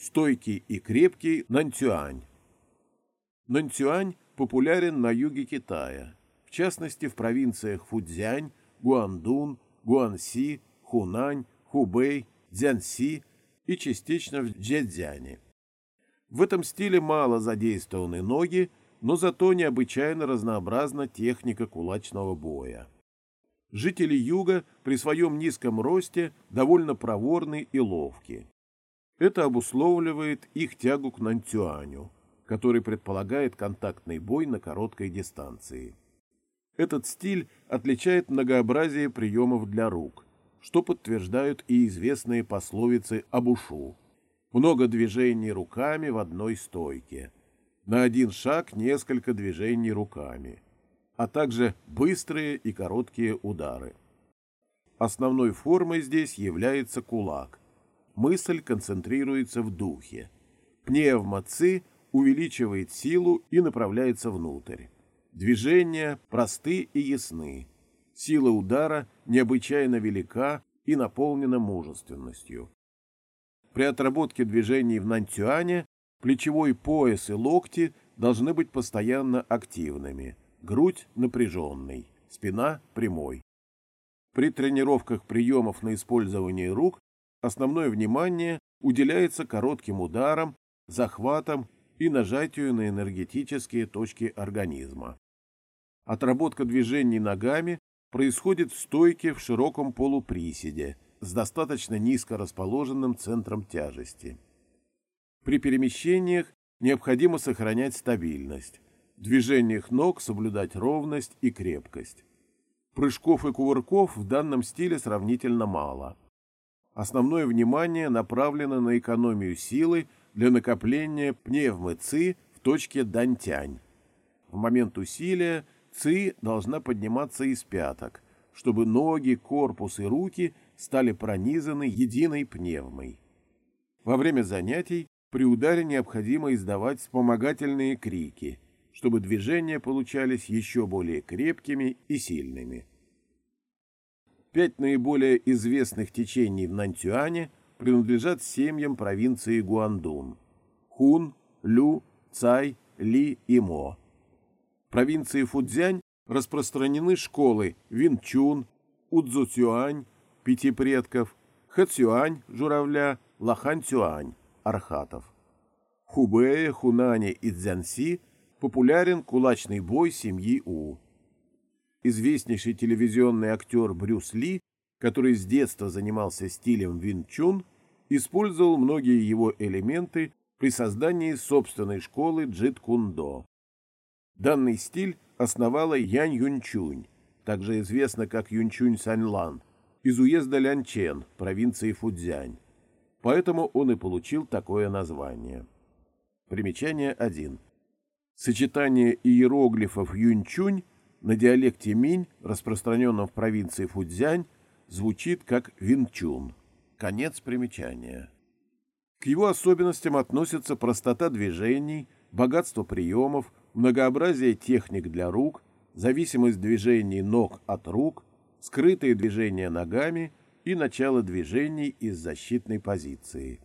стойкий и крепкий нанцюань. Нанцюань популярен на юге Китая, в частности в провинциях Фудзянь, Гуандун, Гуанси, Хунань, Хубэй, Цзянси и частично в Джэцзяне. В этом стиле мало задействованы ноги, но зато необычайно разнообразна техника кулачного боя. Жители юга при своем низком росте довольно проворны и ловки. Это обусловливает их тягу к нантюаню, который предполагает контактный бой на короткой дистанции. Этот стиль отличает многообразие приемов для рук, что подтверждают и известные пословицы об ушу. Много движений руками в одной стойке. На один шаг несколько движений руками. А также быстрые и короткие удары. Основной формой здесь является кулак. Мысль концентрируется в духе. Пневмоци увеличивает силу и направляется внутрь. Движения просты и ясны. Сила удара необычайно велика и наполнена мужественностью. При отработке движений в нантюане плечевой пояс и локти должны быть постоянно активными, грудь напряженной, спина прямой. При тренировках приемов на использование рук основное внимание уделяется коротким ударам, захватам и нажатию на энергетические точки организма. Отработка движений ногами происходит в стойке в широком полуприседе с достаточно низко расположенным центром тяжести. При перемещениях необходимо сохранять стабильность, в движениях ног соблюдать ровность и крепкость. Прыжков и кувырков в данном стиле сравнительно мало. Основное внимание направлено на экономию силы для накопления пневмы-ци в точке дантянь. В момент усилия ци должна подниматься из пяток, чтобы ноги, корпус и руки стали пронизаны единой пневмой. Во время занятий при ударе необходимо издавать вспомогательные крики, чтобы движения получались еще более крепкими и сильными. Пять наиболее известных течений в Нантюане принадлежат семьям провинции Гуандун – Хун, Лю, Цай, Ли и Мо. В провинции Фудзянь распространены школы Винчун, Удзуцюань, Пяти предков, Хэцюань, Журавля, Лаханцюань, Архатов. Хубэе, Хунане и Цзянси популярен кулачный бой семьи У. Известнейший телевизионный актер Брюс Ли который с детства занимался стилем вин-чун, использовал многие его элементы при создании собственной школы джит-кундо. Данный стиль основала Янь Юнчунь, также известна как Юнчунь Саньлан, из уезда Лянчен, провинции Фудзянь. Поэтому он и получил такое название. Примечание 1. Сочетание иероглифов Юнчунь на диалекте Минь, распространенном в провинции Фудзянь, звучит как винчун. Конец примечания. К его особенностям относятся простота движений, богатство приемов, многообразие техник для рук, зависимость движений ног от рук, скрытые движения ногами и начало движений из защитной позиции.